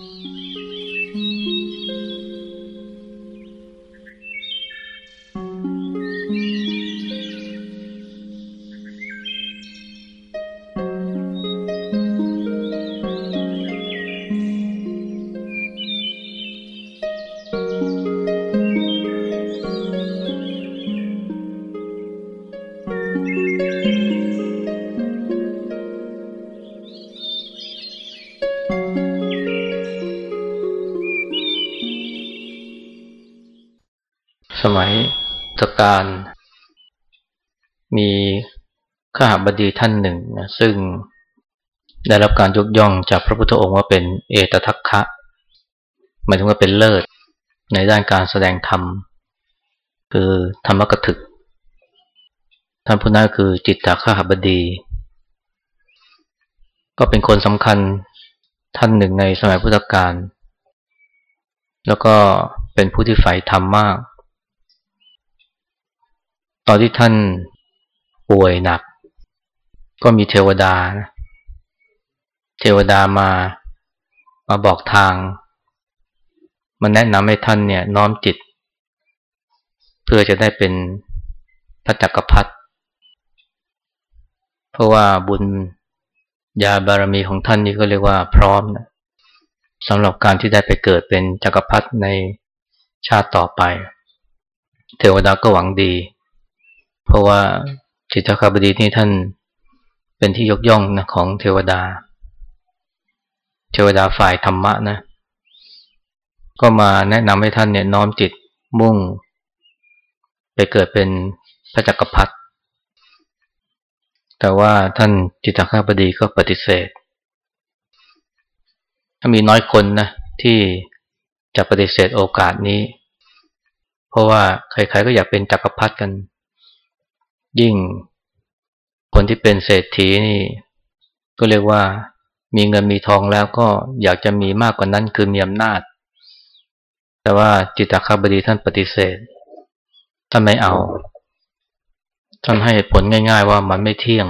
ส การ มีข้าหบดีท่านหนึ่งนะซึ่งได้รับการยกย่องจากพระพุทธองค์ว่าเป็นเอตทัคคะหมายถึงว่าเป็นเลิศ ในด้านการแสดงธรรม คือธรรมกถึก ท่านผู้นั้นคือจิตตข้าหบดี ก็เป็นคนสำคัญท่านหนึ่งในสมัยพุทธกาลแล้วก็เป็นผู้ที่ใฝ่ธรรมมาก ตอนที่ท่านป่วยหนัก ก็มีเทวดา เทวดามา มาบอกทาง มันแนะนำให้ท่านเนี่ยน้อมจิต เพื่อจะได้เป็นพระจักรพรรดิเพราะว่าบุญญาบารมีของท่านนี่ก็เรียกว่าพร้อมนะสำหรับการที่ได้ไปเกิดเป็นจักรพรรดิในชาติต่อไป เทวดาก็หวังดี เพราะว่าจิตตคาบดีนี่ท่านเป็นที่ยกย่องนะของเทวดา เทวดาฝ่ายธรรมะนะ ก็มาแนะนำให้ท่านเนี่ยน้อมจิตมุ่ง ไปเกิดเป็นพระจักรพรรดิแต่ว่าท่านจิตตคาบดีก็ปฏิเสธ ถ้ามีน้อยคนนะที่จะปฏิเสธโอกาสนี้ เพราะว่าใครๆก็อยากเป็นจักรพรรดิกัน ยิ่งคนที่เป็นเศรษฐีนี่ก็เรียกว่ามีเงินมีทองแล้วก็อยากจะมีมากกว่านั้นคือมีอำนาจ แต่ว่าจิตตคาบดีท่านปฏิเสธท่านไม่เอาท่านให้ผลง่าย ๆ ว่ามันไม่เที่ยง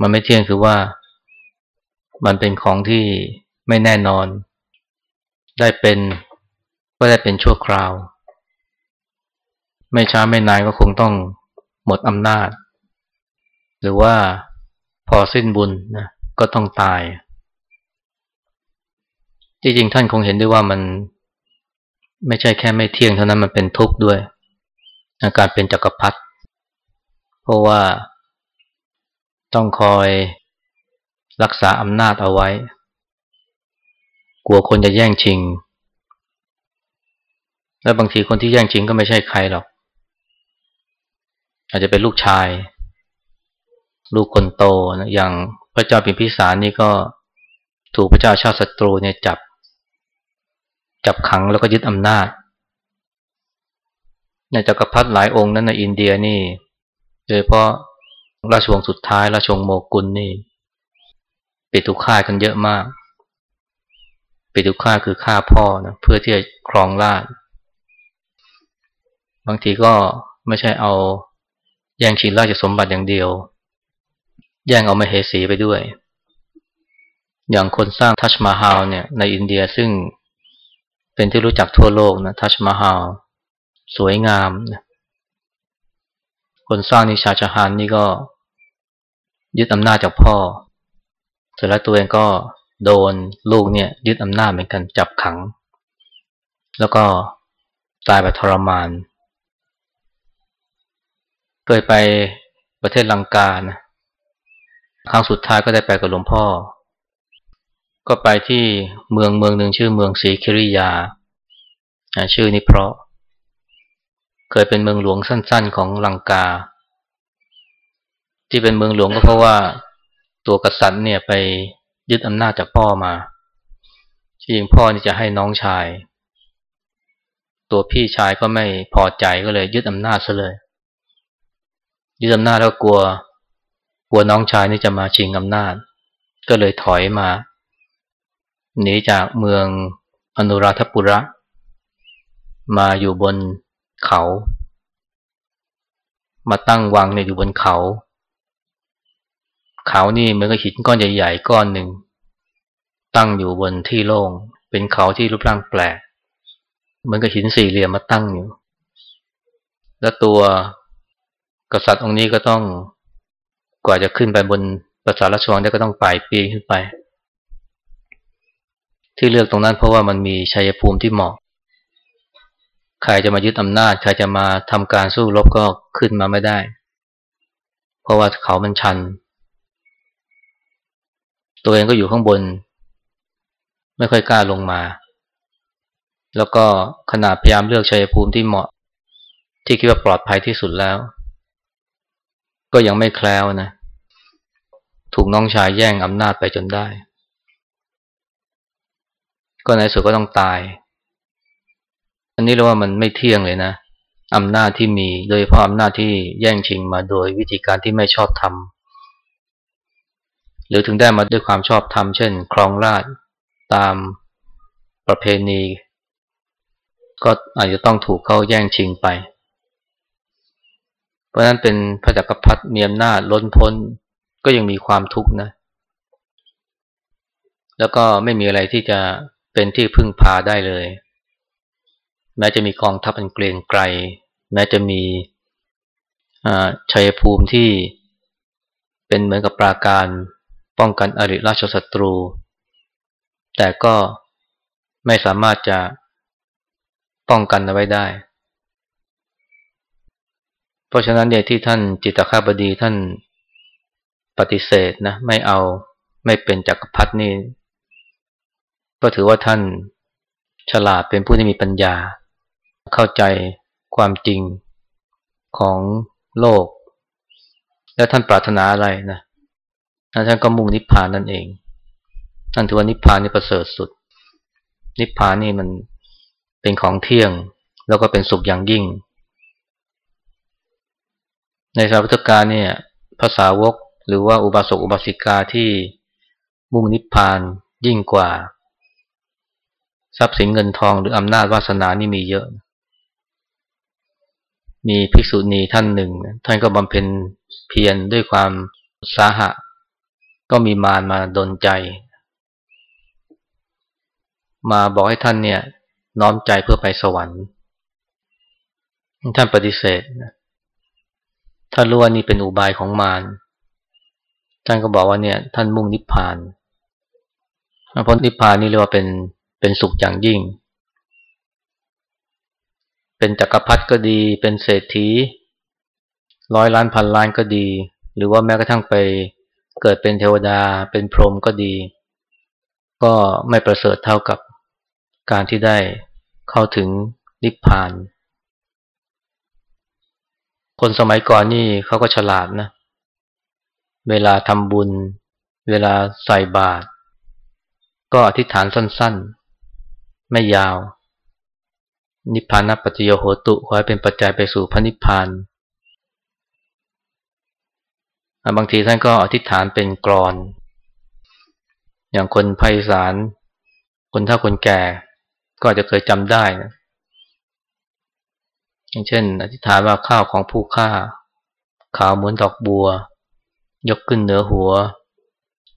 มันไม่เที่ยงคือว่า มันเป็นของที่ไม่แน่นอน ได้เป็นก็ได้เป็นชั่วคราว ไม่ช้าไม่นานก็คงต้องหมดอำนาจ หรือว่าพอสิ้นบุญนะก็ต้องตาย จริงๆท่านคงเห็นด้วยว่ามันไม่ใช่แค่ไม่เที่ยงเท่านั้นมันเป็นทุกข์ด้วยการเป็นจักรพรรดิเพราะว่าต้องคอยรักษาอำนาจเอาไว้ กลัวคนจะแย่งชิง แล้วบางทีคนที่แย่งชิงก็ไม่ใช่ใครหรอก อาจจะเป็นลูกชาย ลูกคนโตนะอย่างพระเจ้าพิมพิสารนี่ก็ถูกพระเจ้าชาติศัตรูเนี่ยจับ จับขังแล้วก็ยึดอำนาจในจักรพรรดิหลายองค์นั้นในอินเดียนี่โดยเฉพาะราชวงศ์สุดท้ายราชวงศ์โมกุลนี่ปิดทุกค่ายกันเยอะมากปิดทุกค่ายคือฆ่าพ่อนะเพื่อที่จะครองราชบางทีก็ไม่ใช่เอา ย่งชิงราชสมบัติอย่างเดียว แย่งเอามาเฮสีไปด้วย อย่างคนสร้างทัชมาฮาลเนี่ย ในอินเดียซึ่งเป็นที่รู้จักทั่วโลกนะทัชมาฮาลสวยงามนะคนสร้างนิชาชาฮานนี่ก็ยึดอำนาจจากพ่อเสร็จแล้วตัวเองก็โดนลูกเนี่ย ยึดอำนาจเหมือนกันจับขัง แล้วก็ตายแบบทรมานเเคยไปประเทศลังกานะครั้งสุดท้ายก็ได้ไปกับหลวงพ่อ ก็ไปที่เมืองเมืองหนึ่งชื่อเมืองศรีคิริยา ชื่อนี้เพราะ เคยเป็นเมืองหลวงสั้น ๆ ของลังกา ที่เป็นเมืองหลวงก็เพราะว่าตัวกษัตริย์เนี่ยไปยึดอำนาจจากพ่อมาจริงพ่อนี่จะให้น้องชาย ตัวพี่ชายก็ไม่พอใจก็เลยยึดอำนาจซะเลย ยึดอำนาจแล้วกลัว กลัวน้องชายนี่จะมาชิงอำนาจ ก็เลยถอยมาหนีจากเมืองอนุราธปุระ มาอยู่บนเขา มาตั้งวังเนี่ยอยู่บนเขา เขานี่เหมือนกับหินก้อนใหญ่ๆก้อนหนึ่ง ตั้งอยู่บนที่โล่ง เป็นเขาที่รูปร่างแปลก เหมือนกับหินสี่เหลี่ยมมาตั้งอยู่ แล้วตัว กษัตริย์องค์นี้ก็ต้องกว่าจะขึ้นไปบนปราสาทราชวังได้ก็ต้องป่ายปีขึ้นไป ที่เลือกตรงนั้นเพราะว่ามันมีชัยภูมิที่เหมาะ ใครจะมายึดอำนาจ ใครจะมาทำการสู้รบก็ขึ้นมาไม่ได้ เพราะว่าเขามันชัน ตัวเองก็อยู่ข้างบน ไม่ค่อยกล้าลงมา แล้วก็ขนาดพยายามเลือกชัยภูมิที่เหมาะ ที่คิดว่าปลอดภัยที่สุดแล้ว ก็ยังไม่แคล้วนะ ถูกน้องชายแย่งอำนาจไปจนได้ ก็ในสุดก็ต้องตาย อันนี้เรียกว่ามันไม่เที่ยงเลยนะอำนาจที่มีโดยเฉพาะอำนาจที่แย่งชิงมาโดยวิธีการที่ไม่ชอบทำหรือถึงได้มาด้วยความชอบธรรมเช่น ครองราชตามประเพณี ก็อาจจะต้องถูกเขาแย่งชิงไป เพราะนั้นเป็นพระจักรพรรดิมีอำนาจล้นพ้นก็ยังมีความทุกข์นะ แล้วก็ไม่มีอะไรที่จะเป็นที่พึ่งพาได้เลย แม้จะมีกองทัพอันเกรียงไกรแม้จะมีชัยภูมิที่เป็นเหมือนกับปราการป้องกันอริราชศัตรู แต่ก็ไม่สามารถจะป้องกันเอาไว้ได้ เพราะฉะนั้นเนี่ยที่ท่านจิตตคาบดีท่านปฏิเสธนะไม่เอาไม่เป็นจักรพรรดินี่ก็ถือว่าท่านฉลาดเป็นผู้ที่มีปัญญา เข้าใจความจริงของโลก แล้วท่านปรารถนาอะไรนะท่านก็มุ่งนิพพานนั่นเองท่านถือว่านิพพานนี่ประเสริฐสุด นิพพานนี่มันเป็นของเที่ยง แล้วก็เป็นสุขอย่างยิ่ง ในสาวัตการเนี่ยภาษาวกหรือว่าอุบาสกอุบาสิกาที่มุ่งนิพพานยิ่งกว่า ทรัพย์สินเงินทองหรืออำนาจวาสนานี่มีเยอะ มีภิกษุณีท่านหนึ่ง ท่านก็บำเพ็ญเพียรด้วยความสาหะ ก็มีมารมาดนใจ มาบอกให้ท่านเนี่ย น้อมใจเพื่อไปสวรรค์ ท่านปฏิเสธ ถ้ารู้ว่านี่เป็นอุบายของมารท่านก็บอกว่าเนี่ย ท่านมุ่งนิพพานเพราะนิพพานนี่เรียกว่าเป็นเป็นสุขอย่างยิ่ง เป็นจักรพรรดิก็ดี เป็นเศรษฐีร้อยล้านพันล้านก็ดี หรือว่าแม้กระทั่งไปเกิดเป็นเทวดาเป็นพรหมก็ดี ก็ไม่ประเสริฐเท่ากับการที่ได้เข้าถึงนิพพาน คนสมัยก่อนนี่เขาก็ฉลาดนะ เวลาทำบุญ เวลาใส่บาตรก็อธิษฐานสั้นๆ ไม่ยาว นิพพานัปฏิโยโหตุขอให้เป็นปัจจัยไปสู่พระนิพพานบางทีท่านก็อธิษฐานเป็นกรอน อย่างคนไพศาลคนเฒ่าคนแก่ ก็จะเคยจำได้นะ อย่างเช่น อธิษฐานว่าข้าวของผู้ฆ่า ขาวเหมือนดอกบัว ยกขึ้นเหนือหัว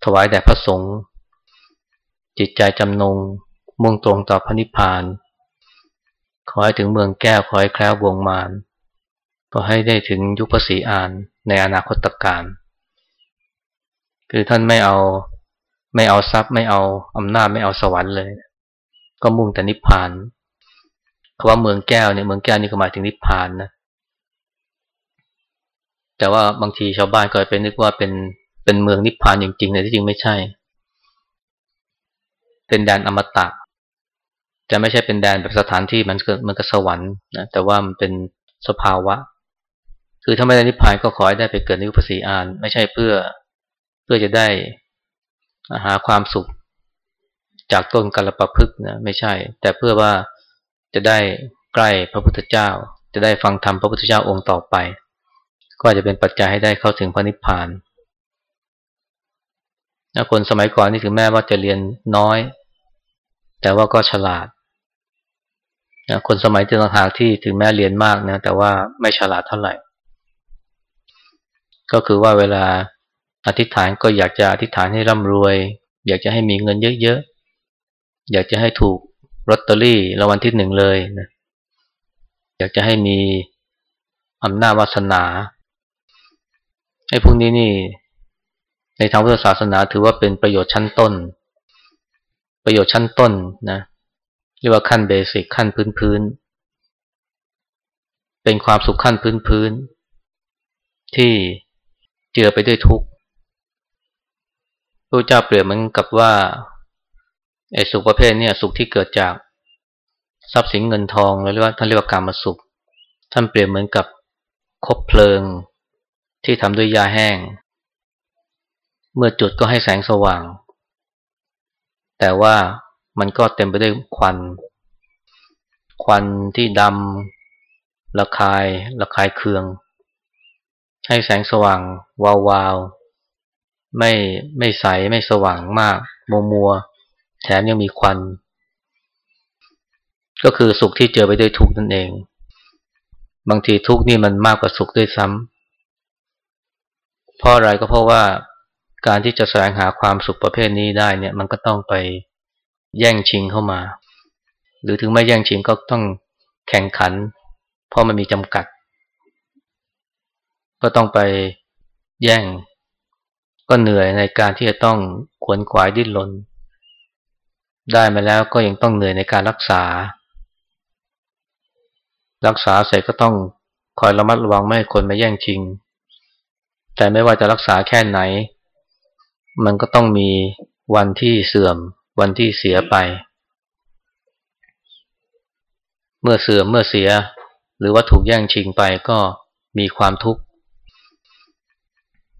ถวายแด่พระสงฆ์จิตใจจำนงมุ่งตรงต่อพระนิพพาน ขอให้ถึงเมืองแก้วขอให้แคล้ววงมารก็ให้ได้ถึงยุคภาษีอานในอนาคตการ คือท่านไม่เอาไม่เอาทรัพย์ไม่เอาอำนาจไม่เอาสวรรค์เลย ก็มุ่งแต่นิพพาน คำว่าเมืองแก้วเนี่ยเมืองแก้วนี่ก็หมายถึงนิพพานนะแต่ว่าบางทีชาวบ้านก็ไปนึกว่าเป็นเป็นเมืองนิพพานจริงๆแต่ที่จริงไม่ใช่ เป็นแดนอมตะจะไม่ใช่เป็นแดนแบบสถานที่มันเกิดมันก็สวรรค์นะแต่ว่ามันเป็นสภาวะ คือถ้าไม่ได้นิพพานก็ขอให้ได้ไปเกิดในอุปสีอาน ไม่ใช่เพื่อเพื่อจะได้หาความสุข จากต้นกัลปะพึกนะไม่ใช่ แต่เพื่อว่า จะได้ใกล้พระพุทธเจ้า จะได้ฟังธรรมพระพุทธเจ้าองค์ต่อไป ก็จะเป็นปัจจัยให้ได้เข้าถึงพระนิพพานนะคนสมัยก่อนนี่ถึงแม้ว่าจะเรียนน้อย แต่ว่าก็ฉลาดนะคนสมัยเจริญหากที่ถึงแม้เรียนมากนะแต่ว่าไม่ฉลาดเท่าไหร่ ก็คือว่าเวลาอธิษฐานก็อยากจะอธิษฐานให้ร่ำรวย อยากจะให้มีเงินเยอะๆอยากจะให้ถูก ลอตเตอรี่รางวัลที่หนึ่งเลยนะอยากจะให้มีอำนาจวาสนาไอ้พวกนี้นี่ ในทางพุทธศาสนาถือว่าเป็นประโยชน์ชั้นต้น ประโยชน์ชั้นต้นนะเรียกว่าขั้นเบสิกขั้นพื้นพื้นเป็นความสุขขั้นพื้นพื้นที่เจือไปด้วยทุกข์พระเจ้าเปรียบเหมือนกับว่า ไอ้สุขประเภทเนี่ยสุขที่เกิดจากทรัพย์สินเงินทองหรือว่าท่านเรียกว่าการมาสุข ท่านเปรียบเหมือนกับคบเพลิงที่ทำด้วยยาแห้ง เมื่อจุดก็ให้แสงสว่าง แต่ว่ามันก็เต็มไปด้วยควัน ควันที่ดำระคายระคายเคือง ให้แสงสว่างวาววาวไม่ไม่ใสไม่สว่างมาก มัวมัว แถมยังมีควัน ก็คือสุขที่เจอไปด้วยทุกข์นั่นเอง บางทีทุกข์นี่มันมากกว่าสุขด้วยซ้ำเพราะอะไรก็เพราะว่าการที่จะแสวงหาความสุขประเภทนี้ได้เนี่ย มันก็ต้องไปแย่งชิงเข้ามา หรือถึงไม่แย่งชิงก็ต้องแข่งขัน เพราะมันมีจำกัด ก็ต้องไปแย่ง ก็เหนื่อยในการที่จะต้องขวนขวายดิ้นรน ได้มาแล้วก็ยังต้องเหนื่อยในการรักษา รักษาเสร็จก็ต้องคอยระมัดระวังไม่ให้คนมาแย่งชิง แต่ไม่ว่าจะรักษาแค่ไหน มันก็ต้องมีวันที่เสื่อม วันที่เสียไป เมื่อเสื่อมเมื่อเสีย หรือว่าถูกแย่งชิงไปก็มีความทุกข์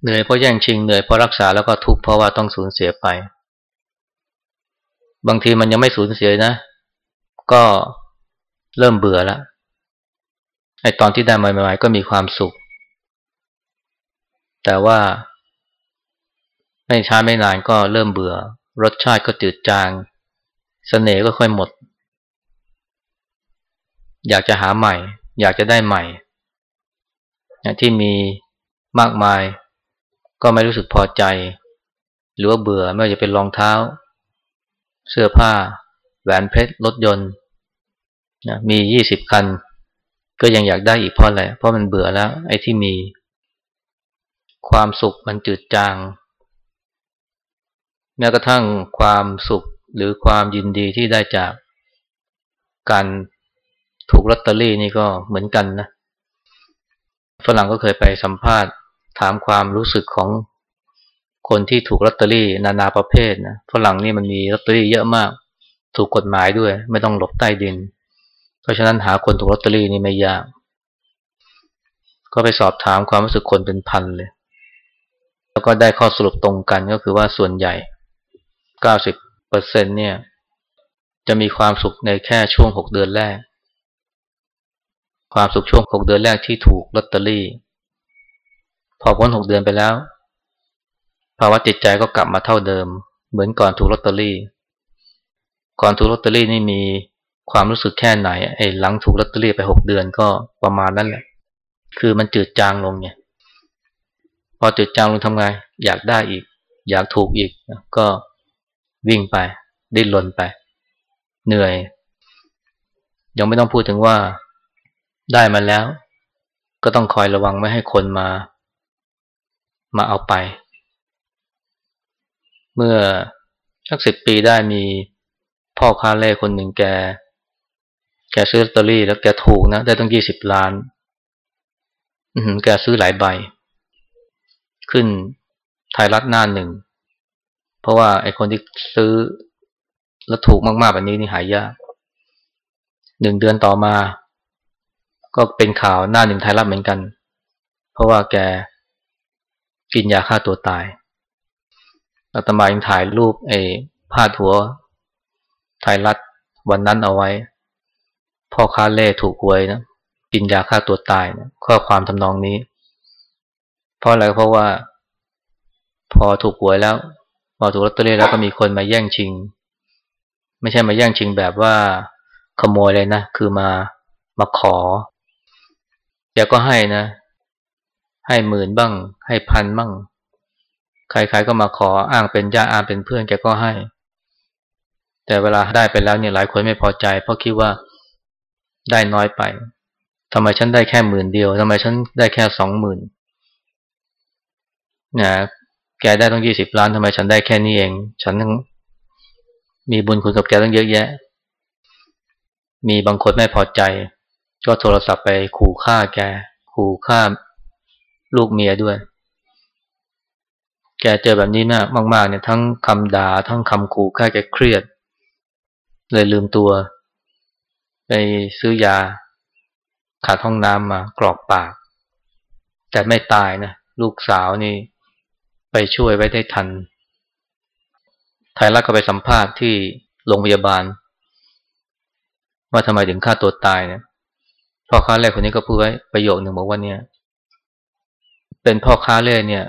เหนื่อยเพราะแย่งชิงเหนื่อยเพราะรักษาแล้วก็ทุกข์เพราะว่าต้องสูญเสียไป บางทีมันยังไม่สูญเสียนะ ก็เริ่มเบื่อแล้วไอตอนที่ได้ใหม่ๆก็มีความสุข แต่ว่า ไม่ช้าไม่นานก็เริ่มเบื่อ รสชาติก็จืดจางสเสน่ห์ก็ค่อยหมด อยากจะหาใหม่ อยากจะได้ใหม่ ที่มีมากมาย ก็ไม่รู้สึกพอใจ หรือว่าเบื่อไม่ว่าจะเป็นรองเท้า เสื้อผ้า แหวนเพชรรถยนต์นะมียี่สิบคัน ก็ยังอยากได้อีกเพราะอะไรเพราะมันเบื่อแล้ว ไอ้ที่มี ความสุขมันจืดจางแม้กระทั่งความสุขหรือความยินดีที่ได้จากการถูกลอตเตอรี่นี่ก็เหมือนกันนะฝรั่งก็เคยไปสัมภาษณ์ ถามความรู้สึกของ คนที่ถูกลอตเตอรี่นานาประเภทนะฝรั่งนี่มันมีลอตเตอรี่เยอะมาก ถูกกฎหมายด้วย ไม่ต้องหลบใต้ดิน เพราะฉะนั้นหาคนถูกลอตเตอรี่นี่ไม่ยาก ก็ไปสอบถามความรู้สึกคนเป็นพันเลย แล้วก็ได้ข้อสรุปตรงกันก็คือว่าส่วนใหญ่ 90เปอร์เซ็นเนี่ย จะมีความสุขในแค่ช่วง 6 เดือนแรก ความสุขช่วง 6 เดือนแรกที่ถูกลอตเตอรี่ พอพ้น 6 เดือนไปแล้ว ภาวะจิตใจก็กลับมาเท่าเดิม เหมือนก่อนถูกลอตเตอรี่ ก่อนถูกลอตเตอรี่นี่มีความรู้สึกแค่ไหนไอ้หลังถูกลอตเตอรี่ไปหกเดือนก็ประมาณนั้นแหละ คือมันจืดจางลงไงพอจืดจางลงทำไงอยากได้อีก อยากถูกอีกก็วิ่งไป ดิ้นรนไป เหนื่อย ยังไม่ต้องพูดถึงว่าได้มาแล้ว ก็ต้องคอยระวังไม่ให้คนมา มาเอาไป เมื่อสักสิบปีได้มีพ่อค้าเล่คนหนึ่งแก แกซื้อลอตเตอรี่แล้วแกถูกนะ ได้ตั้งยี่สิบล้าน อืแกซื้อหลายใบ ขึ้นไทยรัฐหน้าหนึ่ง เพราะว่าไอ้คนที่ซื้อแล้วถูกมากๆแบบนี้นี่หายากหนึ่งเดือนต่อมา ก็เป็นข่าวหน้าหนึ่งไทยรัฐเหมือนกัน เพราะว่าแกกินยาฆ่าตัวตาย อาตมายังถ่ายรูปไอ้ผ้าถัวไทยรัฐวันนั้นเอาไว้ พ่อค้าเล่ถูกหวยนะกินยาฆ่าตัวตายนะข้อความทำนองนี้ เพราะอะไรเพราะว่า พอถูกหวยแล้วพอถูกลอตเตอรี่แล้วก็มีคนมาแย่งชิง ไม่ใช่มาแย่งชิงแบบว่าขโมยเลยนะ คือมามาขอแกก็ให้นะ ให้หมื่นบ้าง ให้พันบ้าง ใครๆก็มาขออ้างเป็นญาติอ้างเป็นเพื่อนแกก็ให้ แต่เวลาได้ไปแล้วเนี่ยหลายคนไม่พอใจ เพราะคิดว่าได้น้อยไปทำไมฉันได้แค่หมื่นเดียวทำไมฉันได้แค่สองหมื่นนะแกได้ต้องยี่สิบล้านทำไมฉันได้แค่นี้เอง ฉันมีบุญคุณกับแกต้องเยอะแยะ มีบางคนไม่พอใจ ก็โทรศัพท์ไปขู่ฆ่าแก ขู่ฆ่าลูกเมียด้วย แกเจอแบบนี้มากมากๆเนี่ยทั้งคำด่าทั้งคำขู่ฆ่แกเครียด เลยลืมตัว ไปซื้อยา ขาดห้องน้ำมากรอกปาก แต่ไม่ตายนะ ลูกสาวนี่ ไปช่วยไว้ได้ทัน ไทยรัฐก็ไปสัมภาษณ์ที่โรงพยาบาล ว่าทำไมถึงฆ่าตัวตายเนี่ยพ่อค้าเล่คนนี้ก็พูดไว้ประโยคหนึ่งบอกว่าเนี่ย เป็นพ่อค้าเล่เนี่ย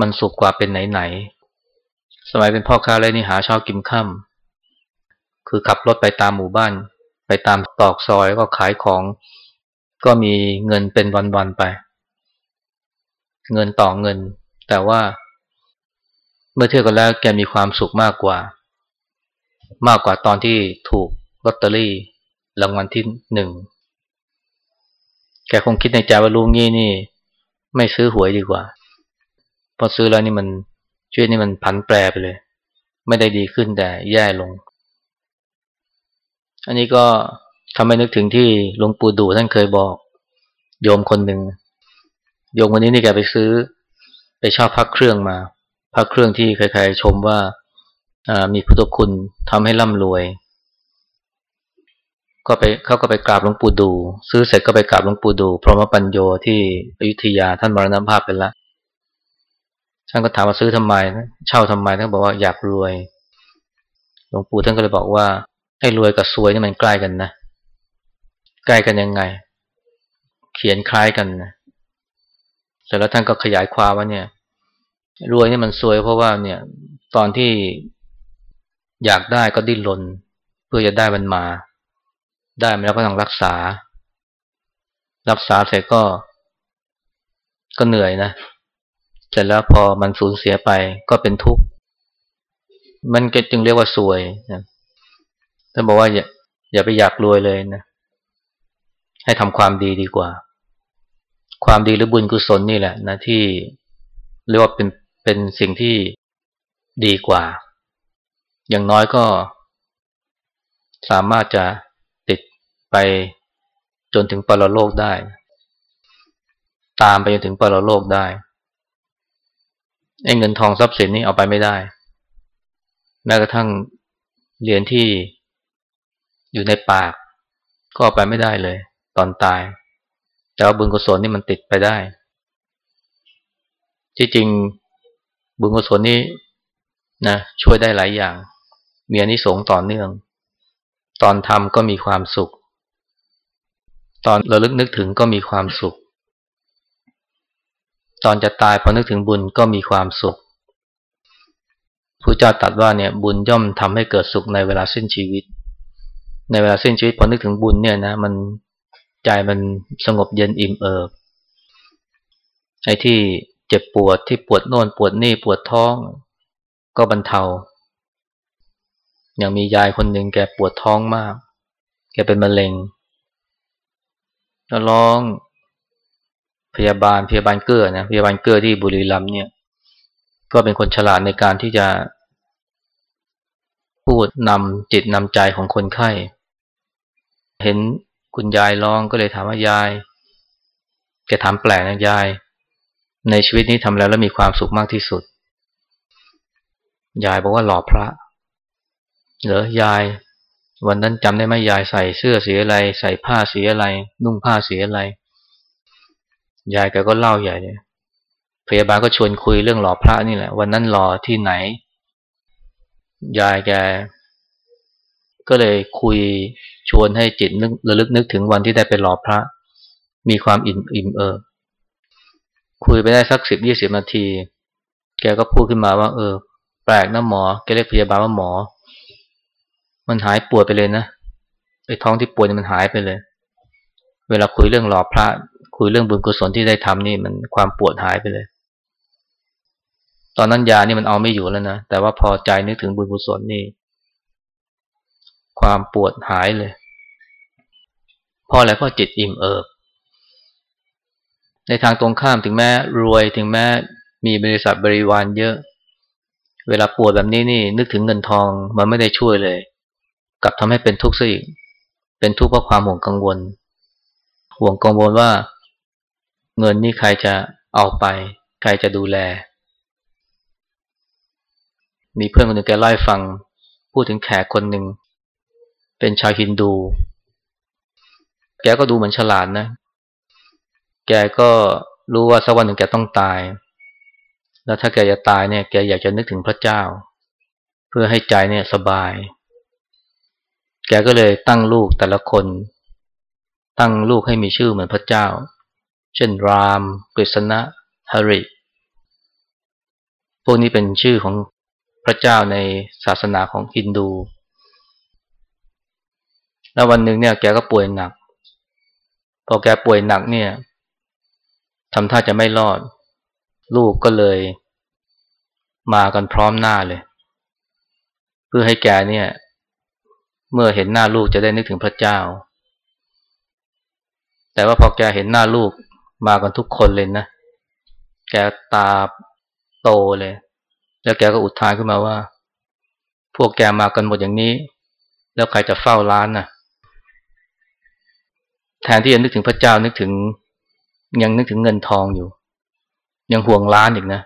มันสุขกว่าเป็นไหนๆสมัยเป็นพ่อค้าเล่นี่หาเช้ากินค่ำคือขับรถไปตามหมู่บ้าน ไปตามตอกซอยก็ขายของ ก็มีเงินเป็นวันๆไป เงินต่อเงิน แต่ว่า เมื่อเทียบกันแล้วแกมีความสุขมากกว่า มากกว่าตอนที่ถูกลอตเตอรี่รางวัลที่หนึ่งแกคงคิดในใจว่าลุงงี้นี่ ไม่ซื้อหวยดีกว่า พอซื้อแล้วนี่มันชีวิตนี่มันผันแปรไปเลย ไม่ได้ดีขึ้นแต่แย่ลง อันนี้ก็ทำให้นึกถึงที่หลวงปู่ดูท่านเคยบอก โยมคนหนึ่งโยมคนนี้นี่แกไปซื้อ ไปชอบพักเครื่องมาพระเครื่องที่ใครๆชมว่ามีพุทธคุณทำให้ร่ำรวย ก็ไปเขาก็ไปกราบหลวงปู่ดู ซื้อเสร็จก็ไปกราบหลวงปู่ดู พรหมปัญโยที่อยุธยาท่านมรณภาพไปแล้ว ท่านก็ถามว่าซื้อทำไม เช่าทำไมท่านบอกว่าอยากรวย หลวงปู่ท่านก็เลยบอกว่าให้รวยกับซวยนี่มันใกล้กันนะ ใกล้กันยังไง เขียนคล้ายกันนะเสร็จแล้วท่านก็ขยายความว่าเนี่ย รวยนี่มันซวยเพราะว่าเนี่ย ตอนที่อยากได้ก็ดิ้นรนเพื่อจะได้มันมา ได้มาแล้วก็ต้องรักษา รักษาเสร็จก็ ก็เหนื่อยนะ เสร็จแล้วพอมันสูญเสียไปก็เป็นทุกข์ มันก็จึงเรียกว่าซวยนะท่านบอกว่าอย่าอย่าไปอยากรวยเลยนะ ให้ทำความดีดีกว่า ความดีหรือบุญกุศลนี่แหละนะที่เรียกว่าเป็นเป็นสิ่งที่ดีกว่า อย่างน้อยก็สามารถจะติดไปจนถึงปรโลกได้ ตามไปจนถึงปรโลกได้ ไอ้เงินทองทรัพย์สินนี่เอาไปไม่ได้แม้กระทั่งเหรียญที่อยู่ในปาก ก็เอาไปไม่ได้เลย ตอนตาย แต่ว่าบุญกุศลนี่มันติดไปได้ ที่จริงบุญกุศลนี้นะช่วยได้หลายอย่าง มีอนิสงส์ต่อเนื่อง ตอนทำก็มีความสุข ตอนระลึกนึกถึงก็มีความสุข ตอนจะตายพอนึกถึงบุญก็มีความสุขพระเจ้าตรัสว่าเนี่ยบุญย่อมทำให้เกิดสุขในเวลาสิ้นชีวิต ในเวลาสิ้นชีวิตพอนึกถึงบุญเนี่ยนะมันใจมันสงบเย็นอิ่มเอิบไอ้ที่เจ็บปวดที่ปวดโน่นปวดนี่ปวดท้อง ก็บรรเทาอย่างมียายคนหนึ่งแกปวดท้องมาก แกเป็นมะเร็งแล้วร้อง พยาบาลพยาบาลเกื้อนะพยาบาลเกื้อที่บุรีรัมย์เนี่ย ก็เป็นคนฉลาดในการที่จะพูดนำจิตนำใจของคนไข้ เห็นคุณยายร้องก็เลยถามว่ายาย แกถามแปลกนะยาย ในชีวิตนี้ทำแล้วแล้วมีความสุขมากที่สุด ยายบอกว่าหล่อพระ เหรอยาย วันนั้นจำได้ไหมยายใส่เสื้อสีอะไร ใส่ผ้าสีอะไร นุ่งผ้าสีอะไร ยายแกก็เล่าใหญ่เลยพยาบาลก็ชวนคุยเรื่องหล่อพระนี่แหละ วันนั้นหล่อที่ไหน ยายแก ก็เลยคุยชวนให้จิตนึกระลึกนึกถึงวันที่ได้ไปหล่อพระ มีความอิ่มอิ่มเอิบคุยไปได้สักสิบยี่สิบนาที แกก็พูดขึ้นมาว่า เออ แปลกนะหมอ แกเรียกพยาบาลว่าหมอ มันหายปวดไปเลยนะไอ้ท้องที่ปวดมันหายไปเลย เวลาคุยเรื่องหล่อพระ คุยเรื่องบุญกุศลที่ได้ทำนี่มันความปวดหายไปเลย ตอนนั้นยานี่มันเอาไม่อยู่แล้วนะ แต่ว่าพอใจนึกถึงบุญกุศลนี่ ความปวดหายเลยพราะอะไรเพรจิตอิ่มเอิบ ในทางตรงข้ามถึงแม้รวยถึงแม้มีบริษัทบริวารเยอะ เวลาปวดแบบนี้นี่ นึกถึงเงินทองมันไม่ได้ช่วยเลย กลับทำให้เป็นทุกข์ซะอีก เป็นทุกข์เพราะความห่วงกังวล ห่วงกังวลว่า เงินนี่ใครจะเอาไป ใครจะดูแล มีเพื่อนคนหนึ่งแกเล่าให้ฟัง พูดถึงแขกคนหนึ่ง เป็นชาวฮินดู แกก็ดูเหมือนฉลาดนะ แกก็รู้ว่าสักวันหนึ่งแกต้องตาย แล้วถ้าแกจะตายเนี่ย แกอยากจะนึกถึงพระเจ้า เพื่อให้ใจเนี่ยสบาย แกก็เลยตั้งลูกแต่ละคน ตั้งลูกให้มีชื่อเหมือนพระเจ้า เช่นราม กฤษณะฮริ พวกนี้เป็นชื่อของพระเจ้าในศาสนาของฮินดู แล้ววันหนึ่งเนี่ยแกก็ป่วยหนัก พอแกป่วยหนักเนี่ยทำท่าจะไม่รอด ลูกก็เลยมากันพร้อมหน้าเลย เพื่อให้แกเนี่ย เมื่อเห็นหน้าลูกจะได้นึกถึงพระเจ้า แต่ว่าพอแกเห็นหน้าลูก มากันทุกคนเลยนะ แกตาโตเลย แล้วแกก็อุทานขึ้นมาว่า พวกแกมากันหมดอย่างนี้ แล้วใครจะเฝ้าร้านน่ะ แทนที่จะนึกถึงพระเจ้านึกถึง ยังนึกถึงเงินทองอยู่ ยังห่วงล้านอีกนะ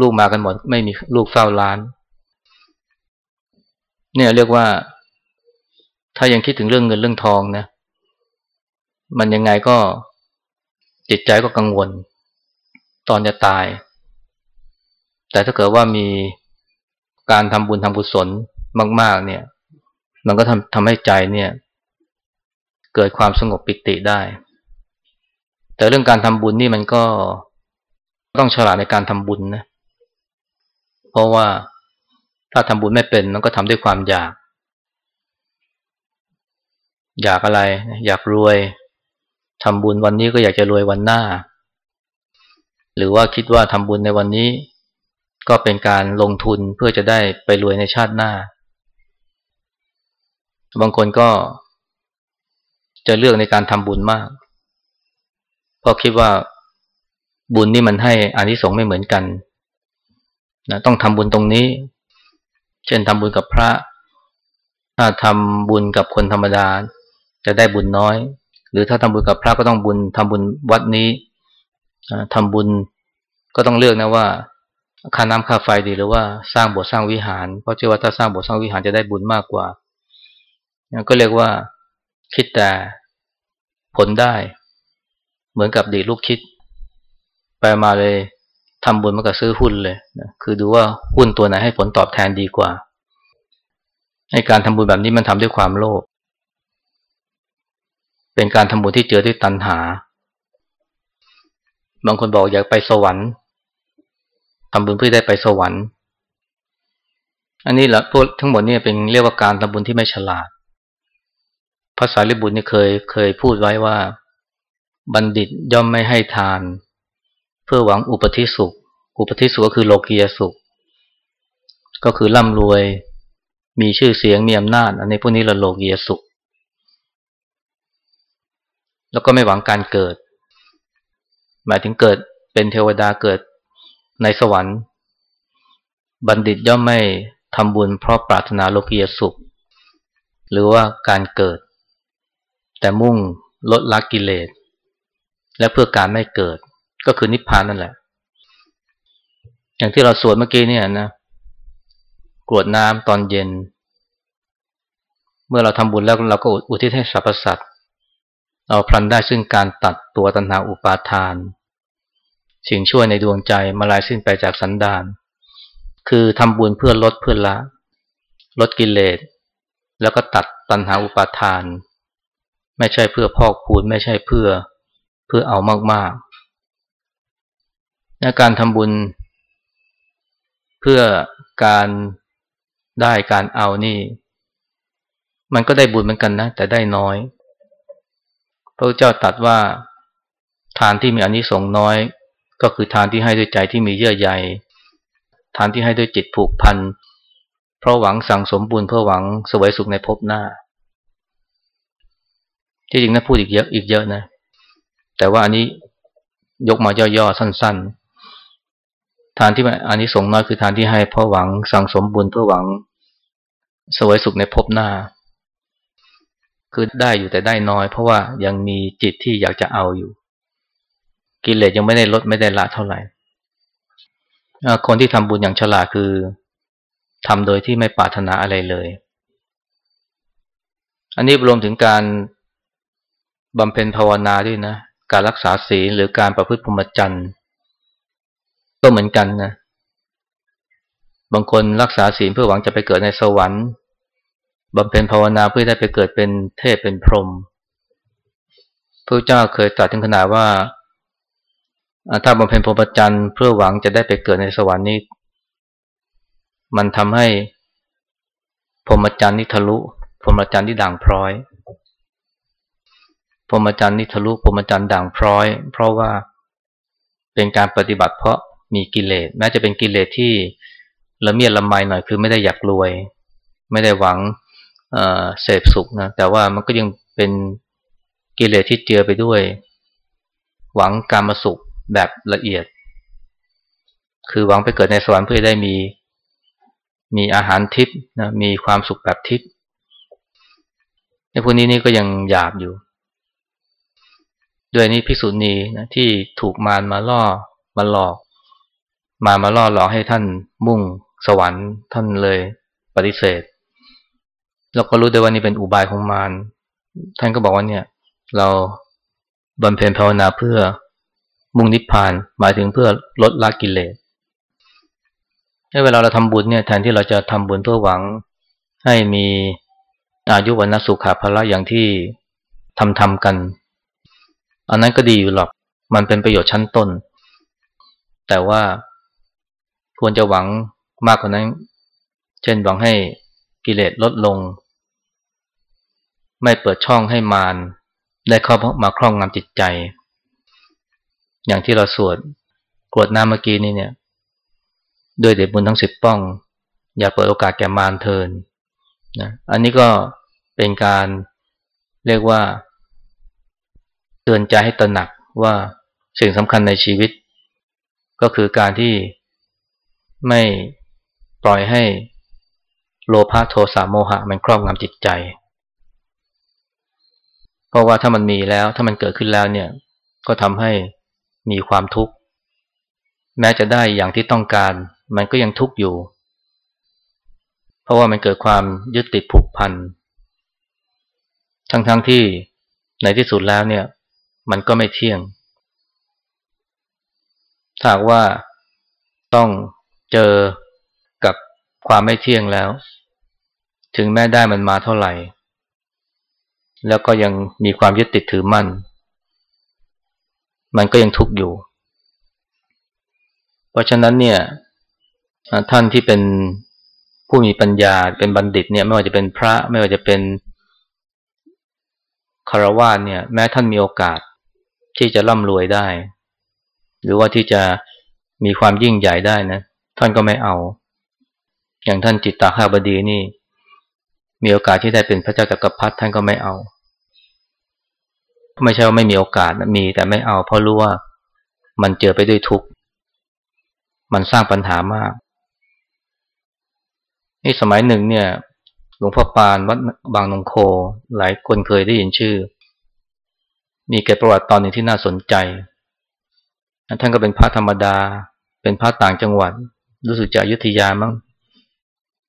ลูกมากันหมด ไม่มีลูกเฝ้าล้าน เนี่ยเรียกว่า ถ้ายังคิดถึงเรื่องเงินเรื่องทองนะ มันยังไงก็ จิตใจก็กังวล ตอนจะตาย แต่ถ้าเกิดว่ามีการทำบุญทำกุศลมาก ๆ เนี่ย มันก็ทำทำให้ใจเนี่ย เกิดความสงบปิติได้ แต่เรื่องการทำบุญนี่มันก็ต้องฉลาดในการทำบุญนะ เพราะว่าถ้าทำบุญไม่เป็นมันก็ทำด้วยความอยาก อยากอะไร อยากรวย ทำบุญวันนี้ก็อยากจะรวยวันหน้า หรือว่าคิดว่าทำบุญในวันนี้ ก็เป็นการลงทุนเพื่อจะได้ไปรวยในชาติหน้า บางคนก็จะเลือกในการทำบุญมาก เพราะคิดว่าบุญนี่มันให้อานิสงส์ไม่เหมือนกันนะต้องทำบุญตรงนี้ เช่นทำบุญกับพระ ถ้าทำบุญกับคนธรรมดา จะได้บุญน้อย หรือถ้าทำบุญกับพระก็ต้องบุญทำบุญวัดนี้ทำบุญก็ต้องเลือกนะว่าค่าน้ำค่าไฟดีหรือว่าสร้างโบสถ์สร้างวิหาร เพราะเชื่อว่าถ้าสร้างโบสถ์สร้างวิหารจะได้บุญมากกว่า ก็เรียกว่าคิดแต่ผลได้ เหมือนกับดีลูกคิด ไปมาเลยทำบุญมากับซื้อหุ้นเลยนะคือดูว่าหุ้นตัวไหนให้ผลตอบแทนดีกว่าให้การทำบุญแบบนี้มันทำด้วยความโลภ เป็นการทำบุญที่เจอด้วยตัณหา บางคนบอกอยากไปสวรรค์ทำบุญเพื่อได้ไปสวรรค์ อันนี้แหละพวกทั้งหมดนี่เป็นเรียกว่าการทำบุญที่ไม่ฉลาดพระสารีบุตรนี่เคยเคยพูดไว้ว่า บัณฑิตย่อมไม่ให้ทาน เพื่อหวังอุปธิสุข อุปธิสุขก็คือโลกียสุข ก็คือร่ำรวย มีชื่อเสียงมีอำนาจ อันนี้พวกนี้เราโลกียสุข แล้วก็ไม่หวังการเกิด หมายถึงเกิดเป็นเทวดาเกิดในสวรรค์ บัณฑิตย่อมไม่ทำบุญเพราะปรารถนาโลกียสุข หรือว่าการเกิด แต่มุ่งลดละกิเลส และเพื่อการไม่เกิด ก็คือนิพพานนั่นแหละ อย่างที่เราสวดเมื่อกี้เนี่ยนะกรวดน้ำตอนเย็น เมื่อเราทำบุญแล้วเราก็อุทิศให้สรรพสัตว์ เราพลันได้ซึ่งการตัดตัวตัณหาอุปาทาน สิ่งช่วยในดวงใจมาลายสิ้นไปจากสันดานคือทำบุญเพื่อลดเพื่อละ ลดกิเลสแล้วก็ตัดตัณหาอุปาทาน ไม่ใช่เพื่อพอกพูนไม่ใช่เพื่อเพื่อเอามากๆการทำบุญ เพื่อการได้การเอานี่ มันก็ได้บุญเหมือนกันนะ แต่ได้น้อย ระเจ้าตรัสว่าทานที่มีอนิสงส์น้อย ก็คือทานที่ให้ด้วยใจที่มีเยื่อใยทานที่ให้ด้วยจิตผูกพันเพราะหวังสั่งสมบุญเพื่อหวังสวยสุขในภพหน้า ที่จริงนะพูดอีกเยอะอีกเยอะนะ แต่ว่าอันนี้ยกมาย่อๆสั้น ๆ ทานที่อันนี้สงน้อยคือทานที่ให้เพราะหวังสั่งสมบุญเพื่อหวังสวยสุขในภพหน้า คือได้อยู่แต่ได้น้อย เพราะว่ายังมีจิตที่อยากจะเอาอยู่ กิเลสยังไม่ได้ลดไม่ได้ละเท่าไหร่คนที่ทำบุญอย่างฉลาดคือทำโดยที่ไม่ปรารถนาอะไรเลย อันนี้รวมถึงการบำเพ็ญภาวนาด้วยนะ การรักษาศีลหรือการประพฤติพรหมจรรย์ก็เหมือนกันนะ บางคนรักษาศีลเพื่อหวังจะไปเกิดในสวรรค์ บำเพ็ญภาวนาเพื่อได้ไปเกิดเป็นเทพเป็นพรหมพระเจ้าเคยตรัสถึงขนาดว่า ถ้าบำเพ็ญพรหมจรรย์เพื่อหวังจะได้ไปเกิดในสวรรค์นี้ มันทำให้พรหมจรรย์นี่ทะลุพรหมจรรย์ที่ด่างพร้อยพรหมจรรย์นี่ทะลุพรหมจรรย์ด่างพร้อย เพราะว่าเป็นการปฏิบัติเพราะมีกิเลสแม้จะเป็นกิเลสที่ละเมียดละไมหน่อยคือไม่ได้อยากรวย ไม่ได้หวัง เสพสุขนะแต่ว่ามันก็ยังเป็นกิเลสที่เจือไปด้วย หวังการมาสุขแบบละเอียด คือหวังไปเกิดในสวรรค์เพื่อได้มีมีอาหารทิพย์นะมีความสุขแบบทิพย์ในพวกนี้นี่ก็ยังหยาบอยู่ ด้วยนี้พิสุนีนะที่ถูกมารมาล่อมาหลอก มามาล่อหลอกให้ท่านมุ่งสวรรค์ท่านเลยปฏิเสธ แล้วก็รู้ได้ว่านี่เป็นอุบายของมารท่านก็บอกว่าเนี่ย เราบำเพ็ญภาวนาเพื่อมุ่งนิพพาน หมายถึงเพื่อลดละกิเลสให้เวลาเราทำบุญเนี่ยแทนที่เราจะทำบุญเพื่อหวัง ให้มีอายุวันนสุขาภละอย่างที่ทำทำกัน อันนั้นก็ดีอยู่หรอก มันเป็นประโยชน์ชั้นต้น แต่ว่าควรจะหวังมากกว่านั้น เช่นหวังให้กิเลสลดลง ไม่เปิดช่องให้มารได้เข้ามาครอบงำจิตใจ อย่างที่เราสวดกรวดน้ำเมื่อกี้นี่เนี่ย ด้วยเดชบุญทั้งสิบป้อง อย่าเปิดโอกาสแก่มารเทินนะอันนี้ก็เป็นการเรียกว่า เตือนใจให้ตระหนักว่าสิ่งสำคัญในชีวิต ก็คือการที่ไม่ปล่อยให้โลภะโทสะโมหะมันครอบงำจิตใจ เพราะว่าถ้ามันมีแล้วถ้ามันเกิดขึ้นแล้วเนี่ย ก็ทำให้มีความทุกข์แม้จะได้อย่างที่ต้องการ มันก็ยังทุกข์อยู่ เพราะว่ามันเกิดความยึดติดผูกพันทั้งๆทที่ในที่สุดแล้วเนี่ย มันก็ไม่เที่ยงถ้าว่าต้องเจอกับความไม่เที่ยงแล้ว ถึงแม้ได้มันมาเท่าไหร่ แล้วก็ยังมีความยึดติดถือมั่น มันก็ยังทุกข์อยู่ เพราะฉะนั้นเนี่ยท่านที่เป็นผู้มีปัญญาเป็นบัณฑิตเนี่ยไม่ว่าจะเป็นพระไม่ว่าจะเป็นคารวะเนี่ย แม้ท่านมีโอกาสที่จะร่ำรวยได้ หรือว่าที่จะมีความยิ่งใหญ่ได้นะ ท่านก็ไม่เอา อย่างท่านจิตตาข้าบดีนี่ มีโอกาสที่ได้เป็นพระเจ้าจักรพรรดิท่านก็ไม่เอา ไม่ใช่ว่าไม่มีโอกาสมีแต่ไม่เอาเพราะรู้ว่ามันเจอไปด้วยทุกข์ มันสร้างปัญหามาก นี่สมัยหนึ่งเนี่ย หลวงพ่อปานวัดบางนงโค หลายคนเคยได้ยินชื่อ มีเกประวัติตอนหนึ่งที่น่าสนใจ ท่านก็เป็นพระธรรมดา เป็นพระต่างจังหวัด รู้สึกจากยุธยามั้ง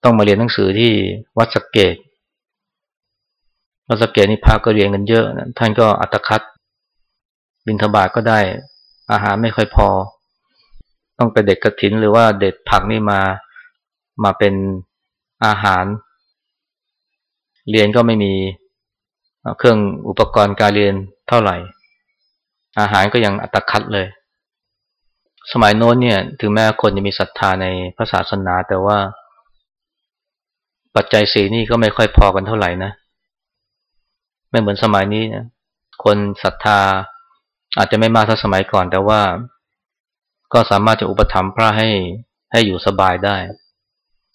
ต้องมาเรียนหนังสือที่วัดสกเกต เราสเกตนี่พาก็เรียนกันเยอะนะท่านก็อัตคัดบินทบาทก็ได้อาหารไม่ค่อยพอ ต้องไปเด็ดกระถินหรือว่าเด็ดผักนี่มามาเป็นอาหาร เรียนก็ไม่มีเครื่องอุปกรณ์การเรียนเท่าไหร่ อาหารก็ยังอัตคัดเลย สมัยโน้นเนี่ย ถึงแม้คนจะมีศรัทธาในพระศาสนา แต่ว่าปัจจัยสีนี่ก็ไม่ค่อยพอกันเท่าไหร่นะ ไม่เหมือนสมัยนี้นะคนศรัทธาอาจจะไม่มากเท่าสมัยก่อน แต่ว่าก็สามารถจะอุปถัมภ์พระให้ให้อยู่สบายได้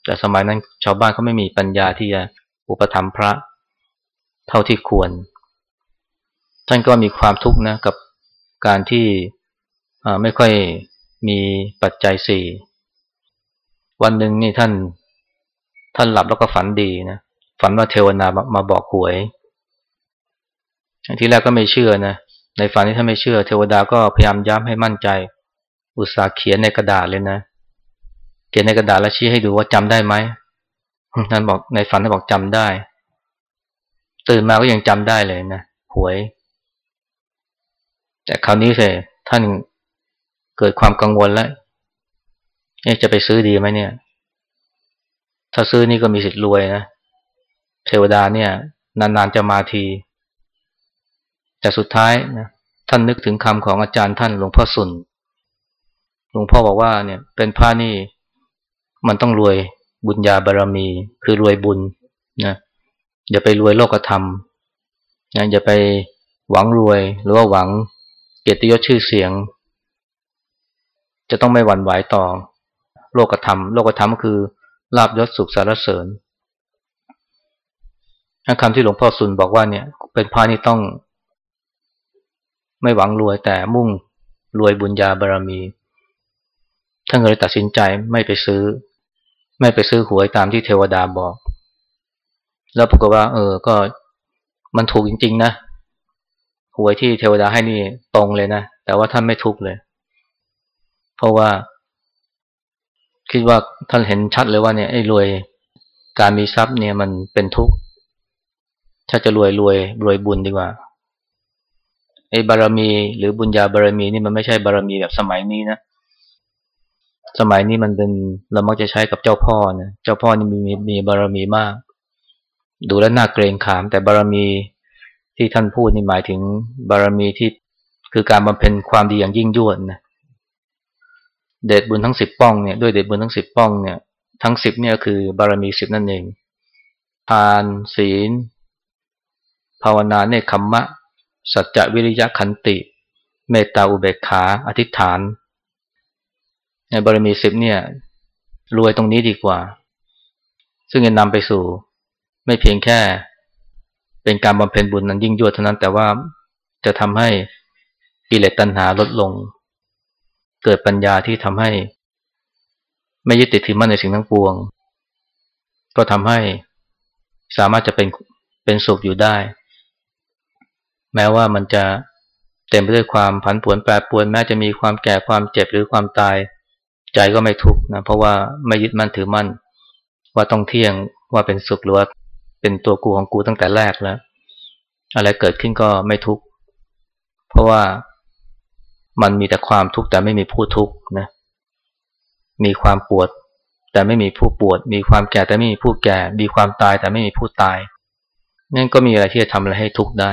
แต่สมัยนั้นชาวบ้านเขาไม่มีปัญญาที่จะอุปถัมภ์พระเท่าที่ควร ท่านก็มีความทุกข์นะกับการที่ไม่ค่อยมีปัจจัยสี่วันหนึ่งนี่ท่านท่านหลับแล้วก็ฝันดีนะฝันว่าเทวนามาบอกหวย ที่แรกก็ไม่เชื่อนะในฝันนี้ถ้าไม่เชื่อ เทวดาก็พยายามย้ำให้มั่นใจ อุตส่าห์เขียนในกระดาษเลยนะ เขียนในกระดาษแล้วชี้ให้ดูว่าจำได้ไหมท่านบอกในฝันท่านบอกจำได้ ตื่นมาก็ยังจำได้เลยนะหวย แต่คราวนี้เสท่านเกิดความกังวลแล้วจะไปซื้อดีไหมเนี่ย ถ้าซื้อนี่ก็มีสิทธิ์รวยนะเทวดาเนี่ย นานๆจะมาที แต่สุดท้ายนะท่านนึกถึงคำของอาจารย์ท่านหลวงพ่อสุนหลวงพ่อบอกว่าเนี่ยเป็นพระนี่มันต้องรวยบุญญาบารรมี คือรวยบุญนะอย่าไปรวยโลกธรรมนะอย่าไปหวังรวยหรือว่าหวังเกียรติยศชื่อเสียง จะต้องไม่หวั่นไหวต่อ โลกธรรม โลกธรรมก็คือลาบยศสุขสารเสริญคำที่หลวงพ่อสุนบอกว่าเนี่ย เป็นพระนี่ต้อง ไม่หวังรวยแต่มุ่งรวยบุญญาบารรมี ท่านเลยตัดสินใจไม่ไปซื้อ ไม่ไปซื้อหวยตามที่เทวดาบอก แล้วปรากฏว่า เออ ก็มันถูกจริง ๆ นะหวยที่เทวดาให้นี่ตรงเลยนะ แต่ว่าท่านไม่ทุกเลย เพราะว่า คิดว่าท่านเห็นชัดเลยว่าเนี่ยไอ้รวยการมีทรัพย์เนี่ยมันเป็นทุกข์ ถ้าจะรวยรวยรวยบุญดีกว่า ไอ้บารมี หรือบุญญาบารมีนี่มันไม่ใช่บารมีแบบสมัยนี้นะ สมัยนี้มันเป็นเรามักจะใช้กับเจ้าพ่อนะเจ้าพ่อนี่มีมีมีบารมีมาก ดูแลน่าเกรงขาม แต่บารมีที่ท่านพูดนี่หมายถึงบารมีที่คือการบำเพ็ญความดีอย่างยิ่งยวดนะเดชบุญทั้งสิบป้องเนี่ยด้วยเดชบุญทั้งสิบป้องเนี่ยทั้งสิบเนี่ยคือบารมีสิบนั่นเองทานศีล ภาวนาเนคขมมะ สัจจะวิริยะขันติ เมตตาอุเบกขาอธิษฐาน ในบารมีสิบเนี่ยรวยตรงนี้ดีกว่า ซึ่งจะนำไปสู่ ไม่เพียงแค่ เป็นการบำเพ็ญบุญนั้นยิ่งยวดเท่านั้นแต่ว่าจะทำให้กิเลสตัณหาลดลง เกิดปัญญาที่ทำให้ ไม่ยึดติดถือมั่นในสิ่งทั้งปวง ก็ทำให้สามารถจะเป็นเป็นสุขอยู่ได้ แม้ว่ามันจะเต็มไปด้วยความผันผวนแปรปรวนแม้จะมีความแก่ความเจ็บหรือความตาย ใจก็ไม่ทุกข์นะเพราะว่าไม่ยึดมั่นถือมั่น ว่าต้องเที่ยงว่าเป็นสุขหรือว่าเป็นตัวกูของกูตั้งแต่แรกแล้ว อะไรเกิดขึ้นก็ไม่ทุกข์เพราะว่ามันมีแต่ความทุกข์แต่ไม่มีผู้ทุกข์นะมีความปวด แต่ไม่มีผู้ปวด มีความแก่แต่ไม่มีผู้แก่ มีความตายแต่ไม่มีผู้ตายนั่นก็มีอะไรที่จะทำอะไรให้ทุกข์ได้